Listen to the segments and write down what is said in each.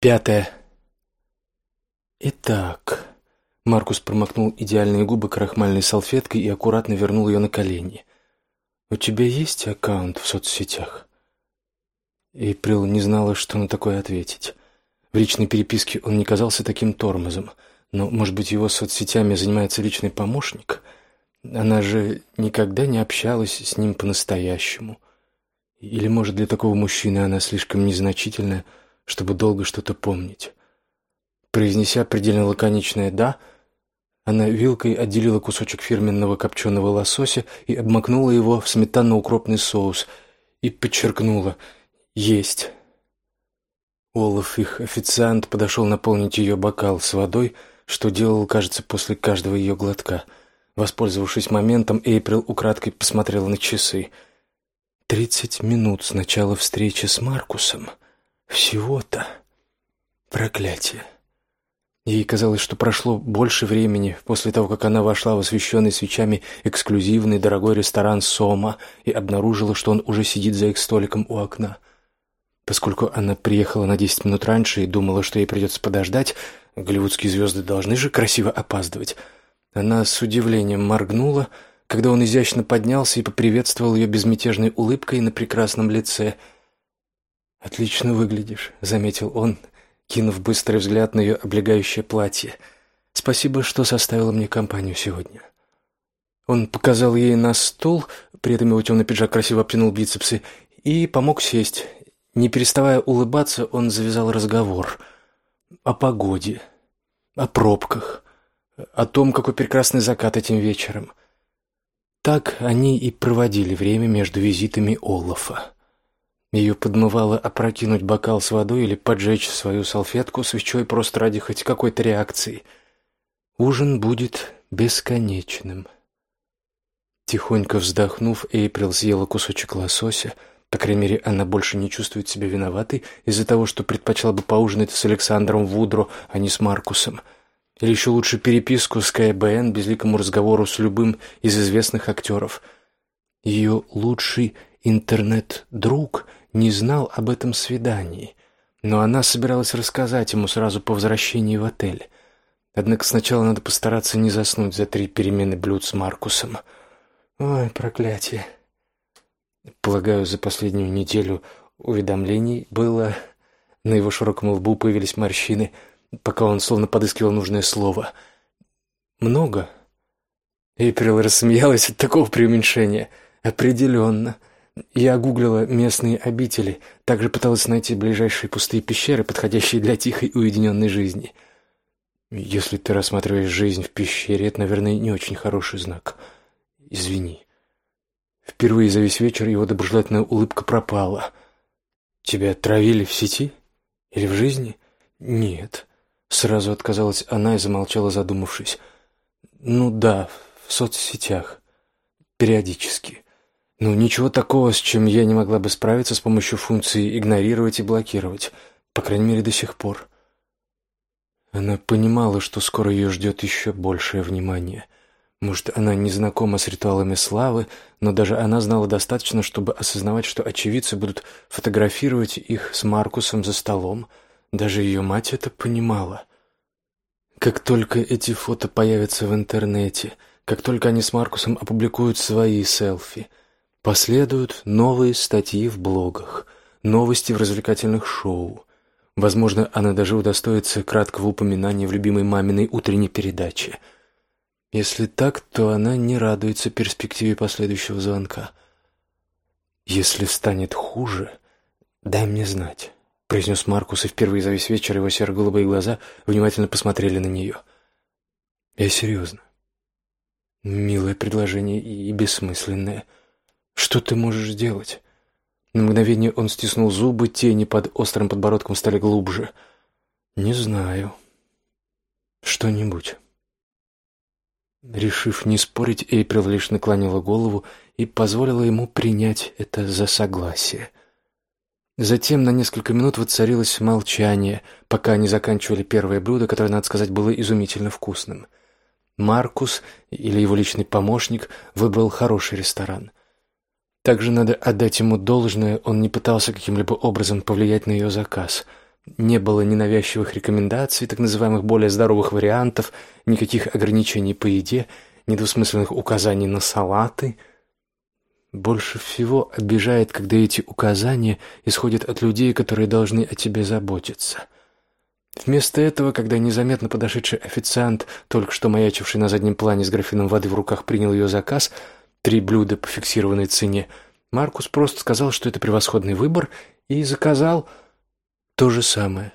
Пятое. Итак, Маркус промокнул идеальные губы крахмальной салфеткой и аккуратно вернул ее на колени. «У тебя есть аккаунт в соцсетях?» Эйприл не знала, что на такое ответить. В личной переписке он не казался таким тормозом, но, может быть, его соцсетями занимается личный помощник? Она же никогда не общалась с ним по-настоящему. Или, может, для такого мужчины она слишком незначительная, чтобы долго что-то помнить. Произнеся предельно лаконичное «да», она вилкой отделила кусочек фирменного копченого лосося и обмакнула его в сметанно-укропный соус и подчеркнула «есть». Олаф, их официант, подошел наполнить ее бокал с водой, что делал, кажется, после каждого ее глотка. Воспользовавшись моментом, Эйприл украдкой посмотрела на часы. «Тридцать минут с начала встречи с Маркусом». Всего-то. Проклятие. Ей казалось, что прошло больше времени после того, как она вошла в освещенный свечами эксклюзивный дорогой ресторан «Сома» и обнаружила, что он уже сидит за их столиком у окна. Поскольку она приехала на десять минут раньше и думала, что ей придется подождать, голливудские звезды должны же красиво опаздывать, она с удивлением моргнула, когда он изящно поднялся и поприветствовал ее безмятежной улыбкой на прекрасном лице – «Отлично выглядишь», — заметил он, кинув быстрый взгляд на ее облегающее платье. «Спасибо, что составила мне компанию сегодня». Он показал ей на стул, при этом его темный пиджак красиво обтянул бицепсы, и помог сесть. Не переставая улыбаться, он завязал разговор о погоде, о пробках, о том, какой прекрасный закат этим вечером. Так они и проводили время между визитами Олафа. Ее подмывало опрокинуть бокал с водой или поджечь свою салфетку свечой просто ради хоть какой-то реакции. Ужин будет бесконечным. Тихонько вздохнув, Эйприл съела кусочек лосося. По крайней мере, она больше не чувствует себя виноватой из-за того, что предпочла бы поужинать с Александром Вудро, а не с Маркусом. Или еще лучше переписку с КБН, безликому разговору с любым из известных актеров. Ее лучший интернет-друг — не знал об этом свидании, но она собиралась рассказать ему сразу по возвращении в отель. Однако сначала надо постараться не заснуть за три перемены блюд с Маркусом. Ой, проклятие. Полагаю, за последнюю неделю уведомлений было... На его широком лбу появились морщины, пока он словно подыскивал нужное слово. «Много?» Эйприл рассмеялась от такого преуменьшения. «Определенно. Я гуглила местные обители, также пыталась найти ближайшие пустые пещеры, подходящие для тихой уединенной жизни. Если ты рассматриваешь жизнь в пещере, это, наверное, не очень хороший знак. Извини. Впервые за весь вечер его доброжелательная улыбка пропала. Тебя травили в сети? Или в жизни? Нет. Сразу отказалась она и замолчала, задумавшись. Ну да, в соцсетях. Периодически. Ну, ничего такого, с чем я не могла бы справиться с помощью функции игнорировать и блокировать, по крайней мере, до сих пор. Она понимала, что скоро ее ждет еще большее внимание. Может, она не знакома с ритуалами славы, но даже она знала достаточно, чтобы осознавать, что очевидцы будут фотографировать их с Маркусом за столом. Даже ее мать это понимала. Как только эти фото появятся в интернете, как только они с Маркусом опубликуют свои селфи — Последуют новые статьи в блогах, новости в развлекательных шоу. Возможно, она даже удостоится краткого упоминания в любимой маминой утренней передаче. Если так, то она не радуется перспективе последующего звонка. Если станет хуже, дай мне знать, произнес Маркус, и впервые за весь вечер его серо-голубые глаза внимательно посмотрели на нее. Я серьезно. Милое предложение и бессмысленное. Что ты можешь сделать? На мгновение он стиснул зубы, тени под острым подбородком стали глубже. Не знаю. Что-нибудь. Решив не спорить, Эйприл лишь наклонила голову и позволила ему принять это за согласие. Затем на несколько минут воцарилось молчание, пока они заканчивали первое блюдо, которое, надо сказать, было изумительно вкусным. Маркус или его личный помощник выбрал хороший ресторан. Также надо отдать ему должное, он не пытался каким-либо образом повлиять на ее заказ. Не было ни навязчивых рекомендаций, так называемых более здоровых вариантов, никаких ограничений по еде, недвусмысленных указаний на салаты. Больше всего обижает, когда эти указания исходят от людей, которые должны о тебе заботиться. Вместо этого, когда незаметно подошедший официант, только что маячивший на заднем плане с графином воды в руках, принял ее заказ, три блюда по фиксированной цене, Маркус просто сказал, что это превосходный выбор, и заказал то же самое.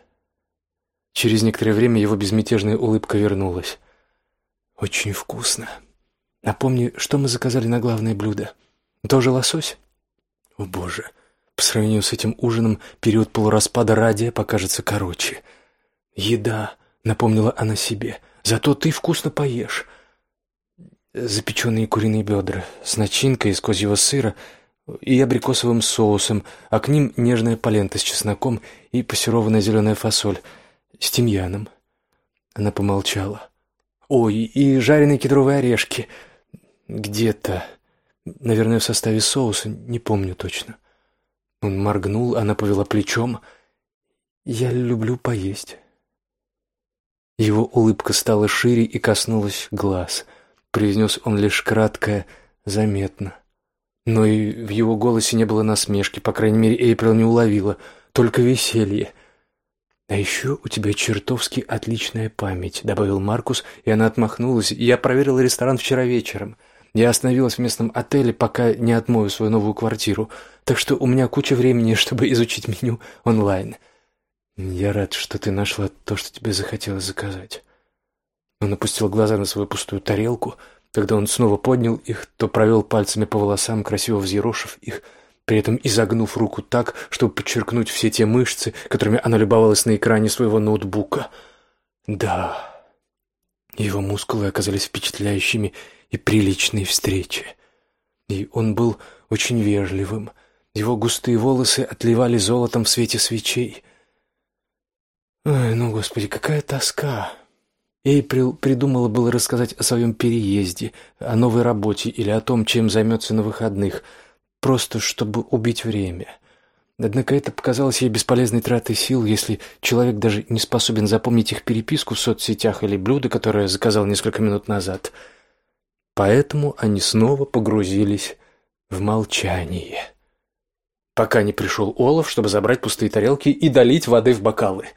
Через некоторое время его безмятежная улыбка вернулась. «Очень вкусно. Напомни, что мы заказали на главное блюдо? Тоже лосось?» «О, боже!» По сравнению с этим ужином период полураспада радия покажется короче. «Еда», — напомнила она себе, — «зато ты вкусно поешь». Запеченные куриные бедра с начинкой из козьего сыра — и абрикосовым соусом, а к ним нежная полента с чесноком и пассерованная зеленая фасоль с тимьяном. Она помолчала. «Ой, и жареные кедровые орешки. Где-то. Наверное, в составе соуса, не помню точно». Он моргнул, она повела плечом. «Я люблю поесть». Его улыбка стала шире и коснулась глаз. Произнес он лишь краткое «заметно». Но и в его голосе не было насмешки, по крайней мере, Эйприл не уловила, только веселье. «А еще у тебя чертовски отличная память», — добавил Маркус, и она отмахнулась. «Я проверила ресторан вчера вечером. Я остановилась в местном отеле, пока не отмою свою новую квартиру, так что у меня куча времени, чтобы изучить меню онлайн». «Я рад, что ты нашла то, что тебе захотелось заказать». Он опустил глаза на свою пустую тарелку — когда он снова поднял их, то провел пальцами по волосам, красиво взъерошив их, при этом изогнув руку так, чтобы подчеркнуть все те мышцы, которыми она любовалась на экране своего ноутбука. Да, его мускулы оказались впечатляющими и приличной встречи. И он был очень вежливым. Его густые волосы отливали золотом в свете свечей. Ой, ну, господи, какая тоска! Эйприл придумала было рассказать о своем переезде, о новой работе или о том, чем займется на выходных, просто чтобы убить время. Однако это показалось ей бесполезной тратой сил, если человек даже не способен запомнить их переписку в соцсетях или блюдо, которое заказал несколько минут назад. Поэтому они снова погрузились в молчание. Пока не пришел Олаф, чтобы забрать пустые тарелки и долить воды в бокалы —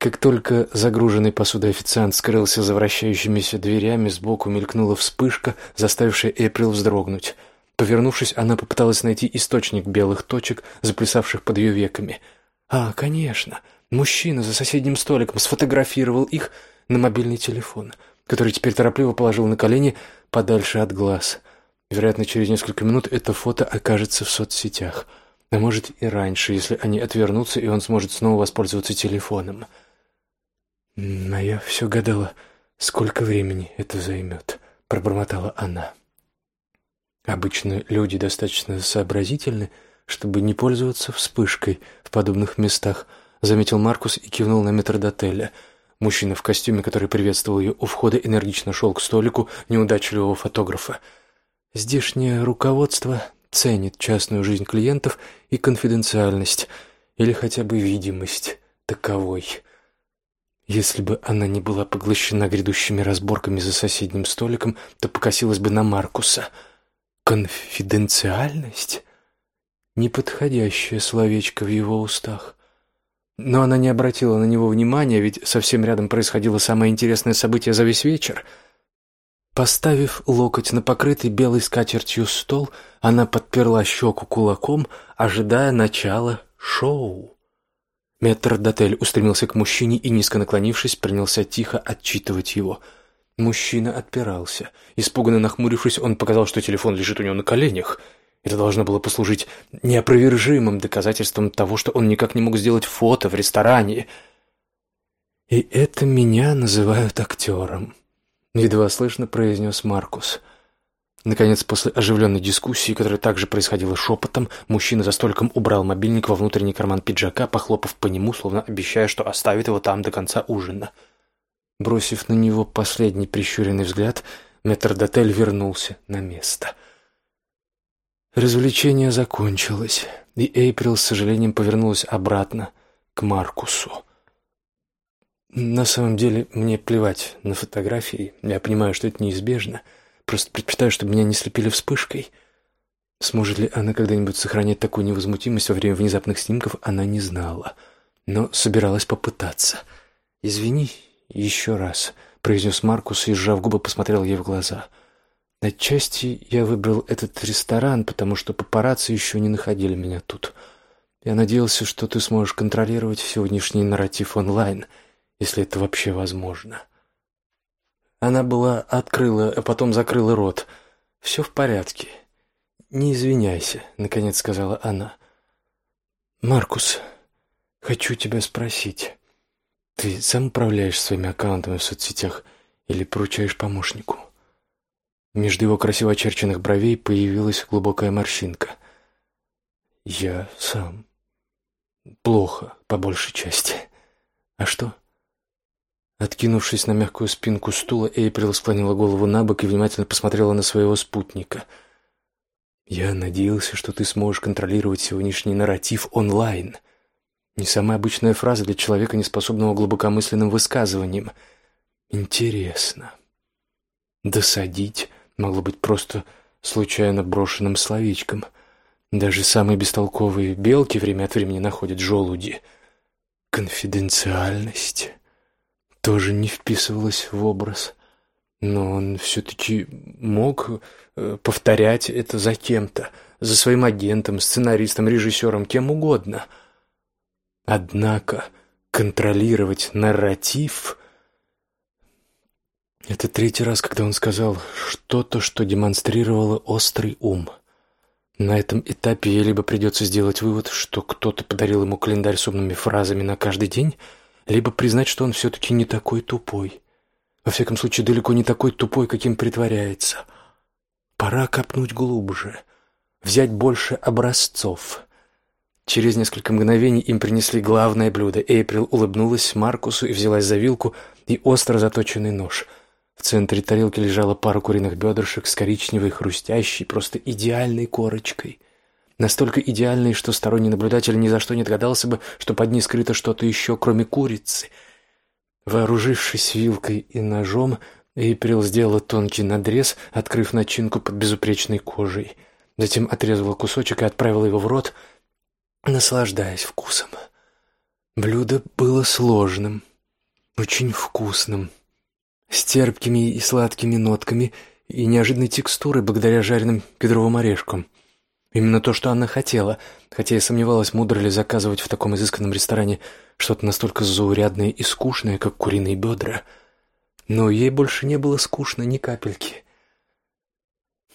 как только загруженный посудой официант скрылся за вращающимися дверями, сбоку мелькнула вспышка, заставившая Эприл вздрогнуть. Повернувшись, она попыталась найти источник белых точек, заплясавших под ее веками. А, конечно, мужчина за соседним столиком сфотографировал их на мобильный телефон, который теперь торопливо положил на колени подальше от глаз. Вероятно, через несколько минут это фото окажется в соцсетях. А может и раньше, если они отвернутся, и он сможет снова воспользоваться телефоном. «А я все гадала, сколько времени это займет», — пробормотала она. Обычно люди достаточно сообразительны, чтобы не пользоваться вспышкой в подобных местах, заметил Маркус и кивнул на метрдотеля. Мужчина в костюме, который приветствовал ее у входа, энергично шел к столику неудачливого фотографа. Здешнее руководство ценит частную жизнь клиентов и конфиденциальность, или хотя бы видимость таковой. Если бы она не была поглощена грядущими разборками за соседним столиком, то покосилась бы на Маркуса. Конфиденциальность? Неподходящее словечко в его устах. Но она не обратила на него внимания, ведь совсем рядом происходило самое интересное событие за весь вечер. Поставив локоть на покрытый белой скатертью стол, она подперла щеку кулаком, ожидая начала шоу. Метрдотель устремился к мужчине и, низко наклонившись, принялся тихо отчитывать его. Мужчина отпирался. Испуганно нахмурившись, он показал, что телефон лежит у него на коленях. Это должно было послужить неопровержимым доказательством того, что он никак не мог сделать фото в ресторане. «И это меня называют актером», — едва слышно произнес Маркус. Наконец, после оживленной дискуссии, которая также происходила шепотом, мужчина за столиком убрал мобильник во внутренний карман пиджака, похлопав по нему, словно обещая, что оставит его там до конца ужина. Бросив на него последний прищуренный взгляд, метрдотель вернулся на место. Развлечение закончилось, и Эйприл с сожалением повернулась обратно к Маркусу. На самом деле, мне плевать на фотографии. Я понимаю, что это неизбежно. Просто предпочитаю, чтобы меня не слепили вспышкой. Сможет ли она когда-нибудь сохранять такую невозмутимость во время внезапных снимков, она не знала. Но собиралась попытаться. «Извини еще раз», — произнес Маркус и, сжав губы, посмотрел ей в глаза. «Отчасти я выбрал этот ресторан, потому что папарацци еще не находили меня тут. Я надеялся, что ты сможешь контролировать сегодняшний нарратив онлайн» если это вообще возможно. Она была открыла, а потом закрыла рот. «Все в порядке. Не извиняйся», — наконец сказала она. «Маркус, хочу тебя спросить. Ты сам управляешь своими аккаунтами в соцсетях или поручаешь помощнику?» Между его красиво очерченных бровей появилась глубокая морщинка. «Я сам. Плохо, по большей части. А что?» Откинувшись на мягкую спинку стула, Эйприл склонила голову на бок и внимательно посмотрела на своего спутника. «Я надеялся, что ты сможешь контролировать сегодняшний нарратив онлайн. Не самая обычная фраза для человека, не способного глубокомысленным высказыванием. Интересно. Досадить могло быть просто случайно брошенным словечком. Даже самые бестолковые белки время от времени находят желуди. Конфиденциальность» тоже не вписывалось в образ. Но он все-таки мог э, повторять это за кем-то, за своим агентом, сценаристом, режиссером, кем угодно. Однако контролировать нарратив... Это третий раз, когда он сказал что-то, что демонстрировало острый ум. На этом этапе ей либо придется сделать вывод, что кто-то подарил ему календарь с умными фразами на каждый день, либо признать, что он все-таки не такой тупой. Во всяком случае, далеко не такой тупой, каким притворяется. Пора копнуть глубже, взять больше образцов. Через несколько мгновений им принесли главное блюдо. Эйприл улыбнулась Маркусу и взялась за вилку и остро заточенный нож. В центре тарелки лежала пара куриных бедрышек с коричневой, хрустящей, просто идеальной корочкой — Настолько идеальный, что сторонний наблюдатель ни за что не догадался бы, что под ней скрыто что-то еще, кроме курицы. Вооружившись вилкой и ножом, Эйприл сделала тонкий надрез, открыв начинку под безупречной кожей. Затем отрезала кусочек и отправила его в рот, наслаждаясь вкусом. Блюдо было сложным, очень вкусным, с терпкими и сладкими нотками и неожиданной текстурой благодаря жареным кедровым орешкам — Именно то, что Анна хотела, хотя и сомневалась, мудро ли заказывать в таком изысканном ресторане что-то настолько заурядное и скучное, как куриные бедра. Но ей больше не было скучно ни капельки.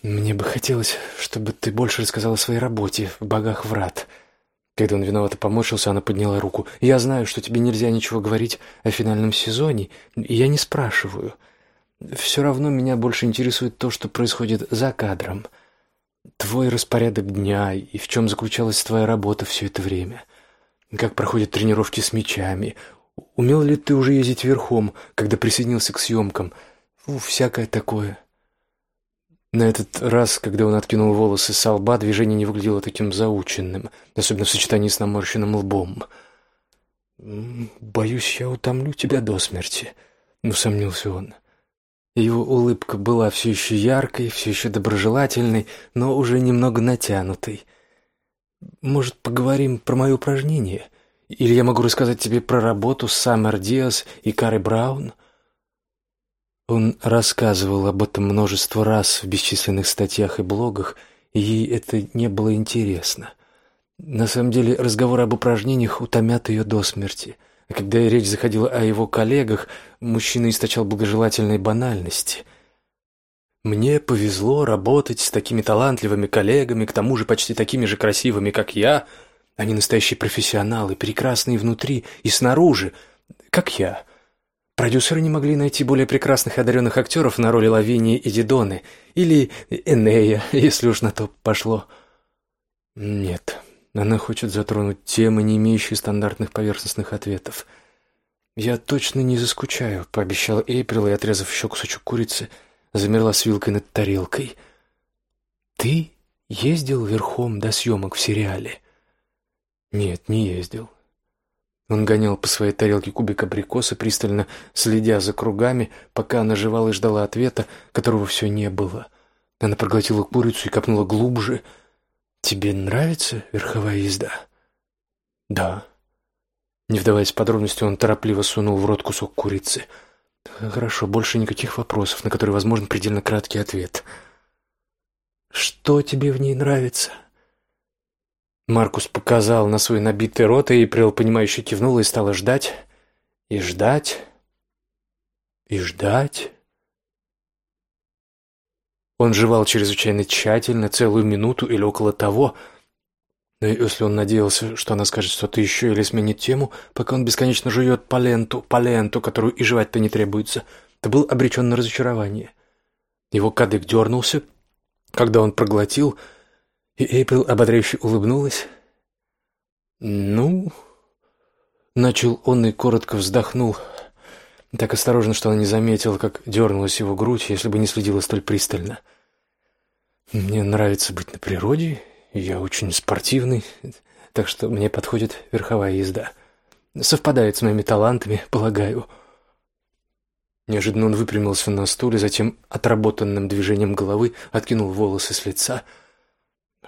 «Мне бы хотелось, чтобы ты больше рассказала о своей работе в «Богах врат». Когда он виновато поморщился, она подняла руку. «Я знаю, что тебе нельзя ничего говорить о финальном сезоне, и я не спрашиваю. Все равно меня больше интересует то, что происходит за кадром» твой распорядок дня и в чем заключалась твоя работа все это время? Как проходят тренировки с мячами? Умел ли ты уже ездить верхом, когда присоединился к съемкам? Фу, всякое такое. На этот раз, когда он откинул волосы с лба, движение не выглядело таким заученным, особенно в сочетании с наморщенным лбом. «Боюсь, я утомлю тебя до смерти», — усомнился он. Его улыбка была все еще яркой, все еще доброжелательной, но уже немного натянутой. «Может, поговорим про мои упражнения? Или я могу рассказать тебе про работу с Саммер Диас и Карой Браун?» Он рассказывал об этом множество раз в бесчисленных статьях и блогах, и ей это не было интересно. На самом деле разговоры об упражнениях утомят ее до смерти — а когда речь заходила о его коллегах, мужчина источал благожелательной банальности. «Мне повезло работать с такими талантливыми коллегами, к тому же почти такими же красивыми, как я. Они настоящие профессионалы, прекрасные внутри и снаружи, как я». Продюсеры не могли найти более прекрасных и одаренных актеров на роли Лавинии и Дидоны, или Энея, если уж на то пошло. Нет, она хочет затронуть темы, не имеющие стандартных поверхностных ответов. «Я точно не заскучаю», — пообещала Эйприл и, отрезав еще кусочек курицы, замерла с вилкой над тарелкой. «Ты ездил верхом до съемок в сериале?» «Нет, не ездил. Он гонял по своей тарелке кубик абрикоса, пристально следя за кругами, пока она жевала и ждала ответа, которого все не было. Она проглотила курицу и копнула глубже. «Тебе нравится верховая езда?» «Да». Не вдаваясь в подробности, он торопливо сунул в рот кусок курицы. «Хорошо, больше никаких вопросов, на которые возможен предельно краткий ответ». «Что тебе в ней нравится?» Маркус показал на свой набитый рот, и Эйприл, понимающе кивнула и стала ждать, и ждать, и ждать. Он жевал чрезвычайно тщательно, целую минуту или около того, но если он надеялся, что она скажет что-то еще или сменит тему, пока он бесконечно жует по ленту, по ленту, которую и жевать-то не требуется, то был обречен на разочарование. Его кадык дернулся, когда он проглотил — и Эйприл ободряюще улыбнулась. «Ну...» Начал он и коротко вздохнул. Так осторожно, что она не заметила, как дернулась его грудь, если бы не следила столь пристально. «Мне нравится быть на природе, я очень спортивный, так что мне подходит верховая езда. Совпадает с моими талантами, полагаю». Неожиданно он выпрямился на стуле, затем отработанным движением головы откинул волосы с лица —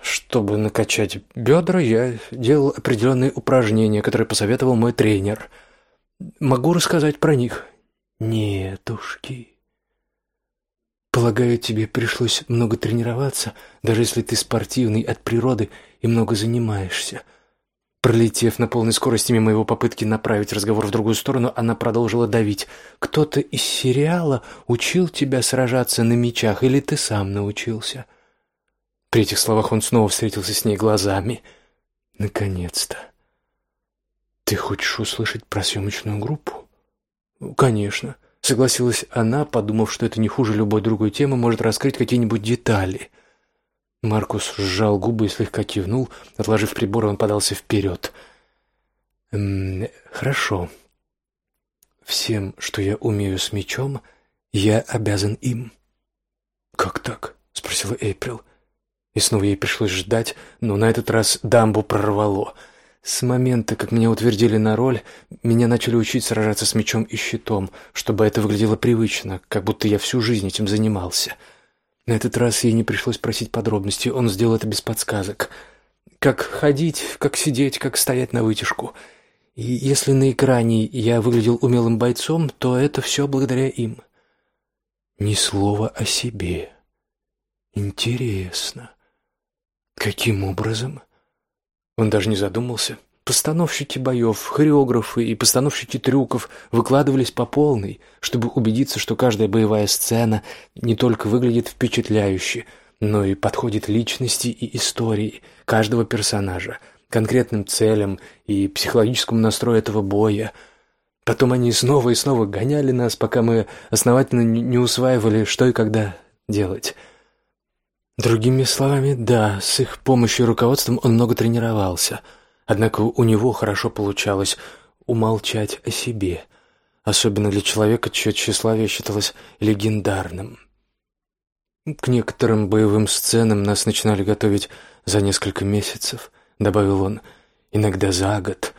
чтобы накачать бедра, я делал определенные упражнения, которые посоветовал мой тренер. Могу рассказать про них? Нетушки. Полагаю, тебе пришлось много тренироваться, даже если ты спортивный от природы и много занимаешься. Пролетев на полной скорости мимо его попытки направить разговор в другую сторону, она продолжила давить. «Кто-то из сериала учил тебя сражаться на мечах, или ты сам научился?» При этих словах он снова встретился с ней глазами. Наконец-то. Ты хочешь услышать про съемочную группу? Конечно, согласилась она, подумав, что это не хуже любой другой темы, может раскрыть какие-нибудь детали. Маркус сжал губы и слегка кивнул. Отложив прибор, он подался вперед. «М хорошо. Всем, что я умею с мечом, я обязан им». «Как так?» — спросила Эйприл. И снова ей пришлось ждать, но на этот раз дамбу прорвало. С момента, как меня утвердили на роль, меня начали учить сражаться с мечом и щитом, чтобы это выглядело привычно, как будто я всю жизнь этим занимался. На этот раз ей не пришлось просить подробностей, он сделал это без подсказок. Как ходить, как сидеть, как стоять на вытяжку. И если на экране я выглядел умелым бойцом, то это все благодаря им. Ни слова о себе. Интересно. Каким образом? Он даже не задумался. Постановщики боев, хореографы и постановщики трюков выкладывались по полной, чтобы убедиться, что каждая боевая сцена не только выглядит впечатляюще, но и подходит личности и истории каждого персонажа, конкретным целям и психологическому настрою этого боя. Потом они снова и снова гоняли нас, пока мы основательно не усваивали, что и когда делать. Другими словами, да, с их помощью и руководством он много тренировался. Однако у него хорошо получалось умолчать о себе, особенно для человека, чье тщеславие считалось легендарным. К некоторым боевым сценам нас начинали готовить за несколько месяцев, добавил он, иногда за год.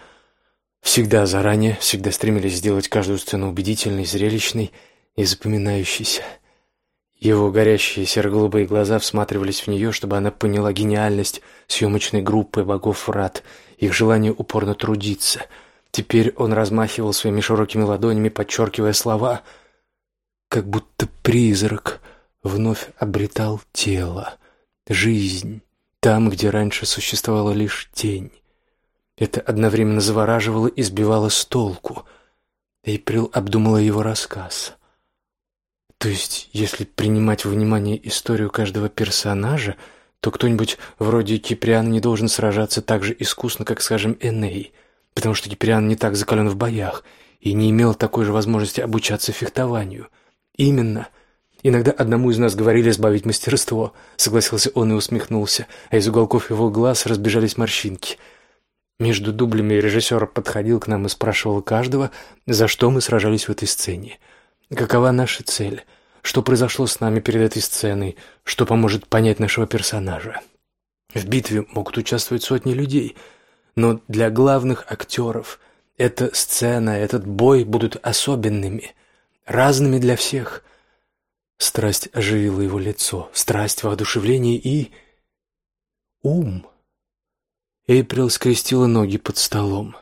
Всегда заранее, всегда стремились сделать каждую сцену убедительной, зрелищной и запоминающейся. Его горящие серо-голубые глаза всматривались в нее, чтобы она поняла гениальность съемочной группы богов врат, их желание упорно трудиться. Теперь он размахивал своими широкими ладонями, подчеркивая слова, как будто призрак вновь обретал тело, жизнь, там, где раньше существовала лишь тень. Это одновременно завораживало и сбивало с толку. Эйприл обдумала его рассказ. То есть, если принимать во внимание историю каждого персонажа, то кто-нибудь вроде Киприана не должен сражаться так же искусно, как, скажем, Эней, потому что Киприан не так закален в боях и не имел такой же возможности обучаться фехтованию. Именно. Иногда одному из нас говорили сбавить мастерство, согласился он и усмехнулся, а из уголков его глаз разбежались морщинки. Между дублями режиссер подходил к нам и спрашивал каждого, за что мы сражались в этой сцене. Какова наша цель? Что произошло с нами перед этой сценой? Что поможет понять нашего персонажа? В битве могут участвовать сотни людей, но для главных актеров Эта сцена, этот бой будут особенными, разными для всех. Страсть оживила его лицо, страсть, воодушевление и... ум. Эйприл скрестила ноги под столом.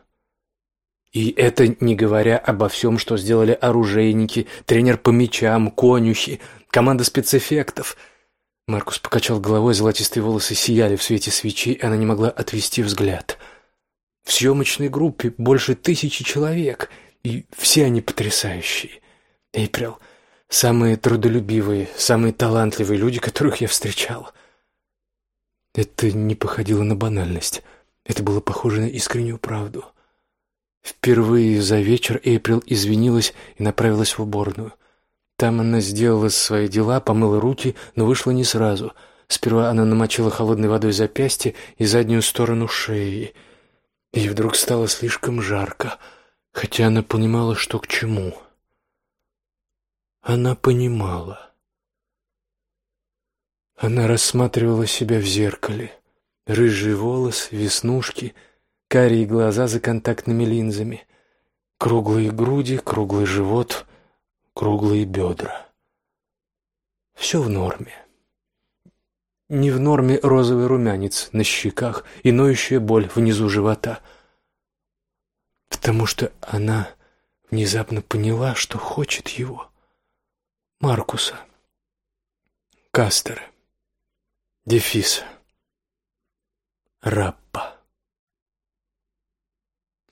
И это не говоря обо всем, что сделали оружейники, тренер по мечам, конюхи, команда спецэффектов. Маркус покачал головой, золотистые волосы сияли в свете свечей, и она не могла отвести взгляд. В съемочной группе больше тысячи человек, и все они потрясающие. Эйприл — самые трудолюбивые, самые талантливые люди, которых я встречал. Это не походило на банальность. Это было похоже на искреннюю правду. Впервые за вечер Эйприл извинилась и направилась в уборную. Там она сделала свои дела, помыла руки, но вышла не сразу. Сперва она намочила холодной водой запястье и заднюю сторону шеи. И вдруг стало слишком жарко, хотя она понимала, что к чему. Она понимала. Она рассматривала себя в зеркале. Рыжий волос, веснушки — карие глаза за контактными линзами, круглые груди, круглый живот, круглые бедра. Все в норме. Не в норме розовый румянец на щеках и ноющая боль внизу живота. Потому что она внезапно поняла, что хочет его. Маркуса. Кастера. Дефиса. Раппа.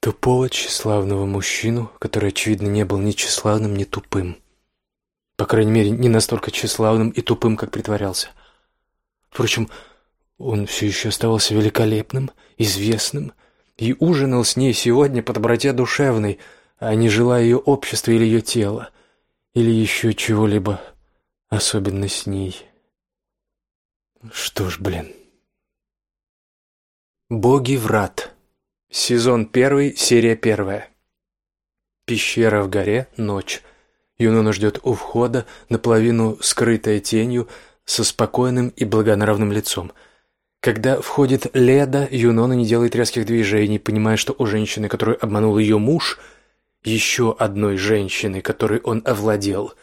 Тупого, тщеславного мужчину, который, очевидно, не был ни тщеславным, ни тупым. По крайней мере, не настолько тщеславным и тупым, как притворялся. Впрочем, он все еще оставался великолепным, известным и ужинал с ней сегодня по доброте душевной, а не желая ее общества или ее тела, или еще чего-либо особенно с ней. Что ж, блин. Боги врат. Сезон первый, серия первая. Пещера в горе, ночь. Юнона ждет у входа, наполовину скрытая тенью, со спокойным и благонравным лицом. Когда входит Леда, Юнона не делает резких движений, понимая, что у женщины, которую обманул ее муж, еще одной женщины, которой он овладел,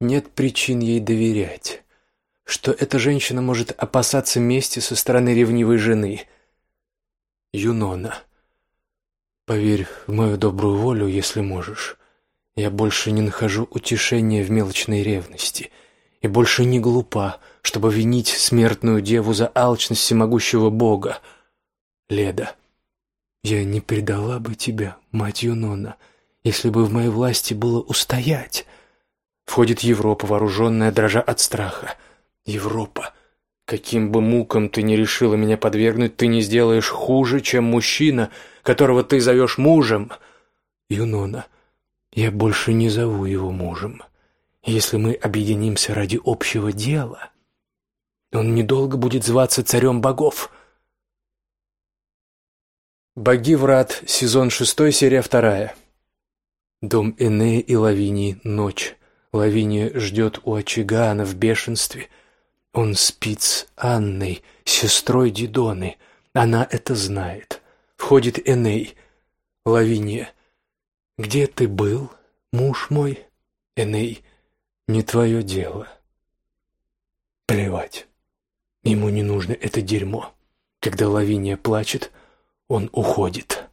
нет причин ей доверять. Что эта женщина может опасаться мести со стороны ревнивой жены. Юнона. Поверь в мою добрую волю, если можешь. Я больше не нахожу утешения в мелочной ревности и больше не глупа, чтобы винить смертную деву за алчность всемогущего Бога. Леда, я не предала бы тебя, мать Юнона, если бы в моей власти было устоять. Входит Европа, вооруженная, дрожа от страха. Европа. Каким бы мукам ты ни решила меня подвергнуть, ты не сделаешь хуже, чем мужчина — которого ты зовешь мужем. Юнона, я больше не зову его мужем. Если мы объединимся ради общего дела, он недолго будет зваться царем богов. Боги врат, сезон шестой, серия вторая. Дом Энея и Лавинии, ночь. Лавиния ждет у очага, она в бешенстве. Он спит с Анной, сестрой Дидоны. Она это знает. Входит Эней. Лавиния. «Где ты был, муж мой?» Эней. «Не твое дело». Плевать. Ему не нужно это дерьмо. Когда Лавиния плачет, он уходит.